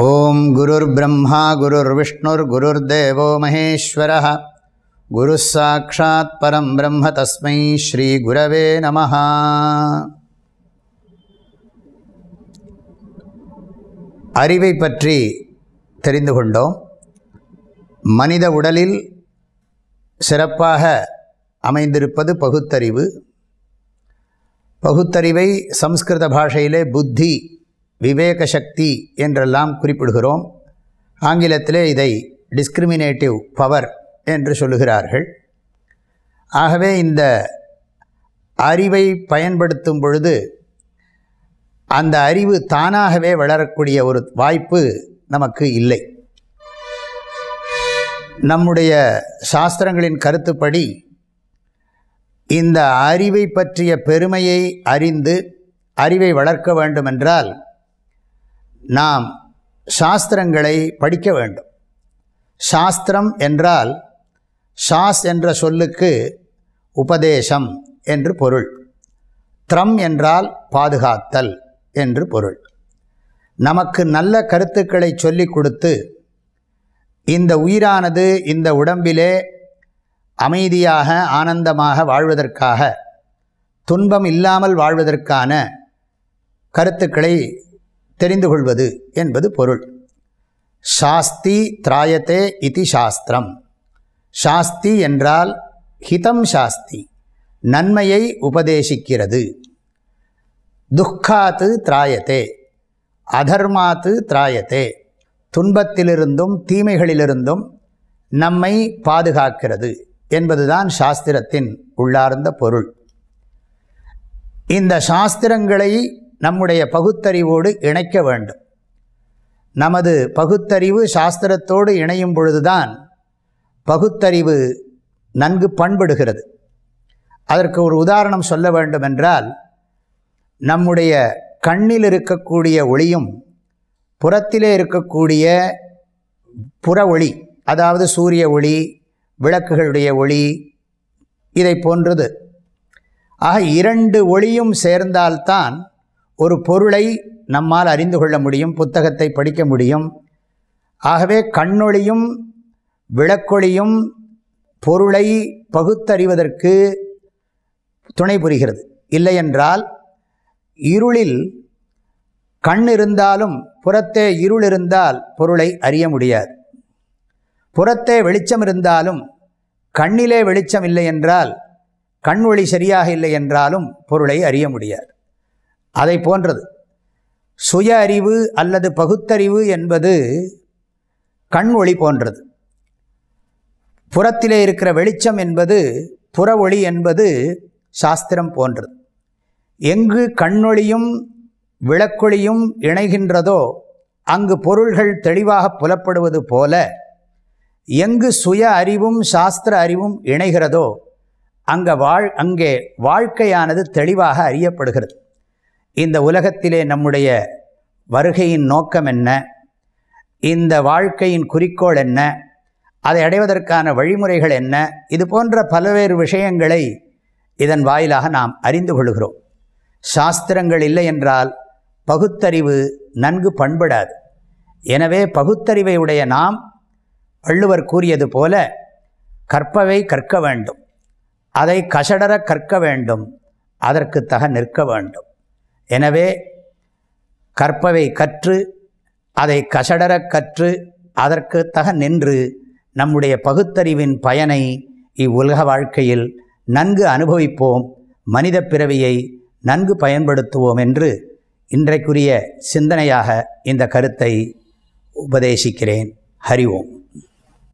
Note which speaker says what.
Speaker 1: ஓம் குருர் பிரம்மா குருர் விஷ்ணுர் குருர்தேவோ மகேஸ்வர குரு சாட்சாத் பரம் பிரம்ம தஸ்மை ஸ்ரீ குரவே நம அறிவை பற்றி தெரிந்து கொண்டோம். மனித உடலில் சிறப்பாக அமைந்திருப்பது பகுத்தறிவு. பகுத்தறிவை சம்ஸ்கிருத பாஷையிலே புத்தி விவேக சக்தி என்றெல்லாம் குறிப்பிடுகிறோம். ஆங்கிலத்திலே இதை டிஸ்கிரிமினேட்டிவ் பவர் என்று சொல்லுகிறார்கள். ஆகவே இந்த அறிவை பயன்படுத்தும் பொழுது அந்த அறிவு தானாகவே வளரக்கூடிய ஒரு வாய்ப்பு நமக்கு இல்லை. நம்முடைய சாஸ்திரங்களின் கருத்துப்படி இந்த அறிவை பற்றிய பெருமையை அறிந்து அறிவை வளர்க்க வேண்டுமென்றால் நாம் சாஸ்திரங்களை படிக்க வேண்டும். சாஸ்திரம் என்றால் சாஸ் என்ற சொல்லுக்கு உபதேசம் என்று பொருள். த்ரம் என்றால் பாதுகாத்தல் என்று பொருள். நமக்கு நல்ல கருத்துக்களை சொல்லிக் கொடுத்து இந்த உயிரானது இந்த உடம்பிலே அமைதியாக ஆனந்தமாக வாழ்வதற்காக துன்பம் இல்லாமல் வாழ்வதற்கான கருத்துக்களை தெரிந்து கொள்வது என்பது பொருள். சாஸ்தி திராயத்தே இதி சாஸ்திரம். சாஸ்தி என்றால் ஹிதம் சாஸ்தி நன்மையை உபதேசிக்கிறது. துக்காத்து திராயத்தே அதர்மாத்து திராயத்தே துன்பத்திலிருந்தும் தீமைகளிலிருந்தும் நம்மை பாதுகாக்கிறது என்பதுதான் சாஸ்திரத்தின் உள்ளார்ந்த பொருள். இந்த சாஸ்திரங்களை நம்முடைய பகுத்தறிவோடு இணைக்க வேண்டும். நமது பகுத்தறிவு சாஸ்திரத்தோடு இணையும் பொழுதுதான் பகுத்தறிவு நன்கு பண்படுகிறது. அதற்கு ஒரு உதாரணம் சொல்ல வேண்டும் என்றால் நம்முடைய கண்ணில் இருக்கக்கூடிய ஒளியும் புறத்திலே இருக்கக்கூடிய புற ஒளி அதாவது சூரிய ஒளி விளக்குகளுடைய ஒளி இதை போன்றது. ஆக இரண்டு ஒளியும் சேர்ந்தால்தான் ஒரு பொருளை நம்மால் அறிந்து கொள்ள முடியும் புத்தகத்தை படிக்க முடியும். ஆகவே கண்ணொளியும் விளக்கொளியும் பொருளை பகுத்தறிவதற்கு துணை புரிகிறது. இல்லையென்றால் இருளில் கண் இருந்தாலும் புறத்தே இருள் இருந்தால் பொருளை அறிய முடியாது. புறத்தே வெளிச்சம் இருந்தாலும் கண்ணிலே வெளிச்சம் இல்லை என்றால் கண் ஒளி சரியாக இல்லை என்றாலும் பொருளை அறிய முடியாது. அதை போன்றது. சுய அறிவு அல்லது பகுத்தறிவு என்பது கண் ஒளி போன்றது. புறத்திலே இருக்கிற வெளிச்சம் என்பது புற ஒளி என்பது சாஸ்திரம் போன்றது. எங்கு கண்ணொளியும் விளக்கொளியும் இணைகின்றதோ அங்கு பொருள்கள் தெளிவாக புலப்படுவது போல எங்கு சுய அறிவும் சாஸ்திர அறிவும் இணைகிறதோ அங்கே வாழ் அங்கே வாழ்க்கையானது தெளிவாக அறியப்படுகிறது. இந்த உலகத்திலே நம்முடைய வருகையின் நோக்கம் என்ன? இந்த வாழ்க்கையின் குறிக்கோள் என்ன? அதை அடைவதற்கான வழிமுறைகள் என்ன? இது போன்ற பல்வேறு விஷயங்களை இதன் வாயிலாக நாம் அறிந்து கொள்கிறோம். சாஸ்திரங்கள் இல்லை என்றால் பகுத்தறிவு நன்கு பண்படாது. எனவே பகுத்தறிவை உடைய நாம் வள்ளுவர் கூறியது போல கற்பவை கற்க வேண்டும். அதை கசடர கற்க வேண்டும். அதற்கு தக நிற்க வேண்டும். எனவே கற்பவை கற்று அதை கசடரக் கற்று அதற்கு தக நின்று நம்முடைய பகுத்தறிவின் பயனை இவ்வுலக வாழ்க்கையில் நன்கு அனுபவிப்போம். மனித பிறவியை நன்கு பயன்படுத்துவோம் என்று இன்றைக்குரிய சிந்தனையாக இந்த கருத்தை உபதேசிக்கிறேன். ஹரி ஓம்.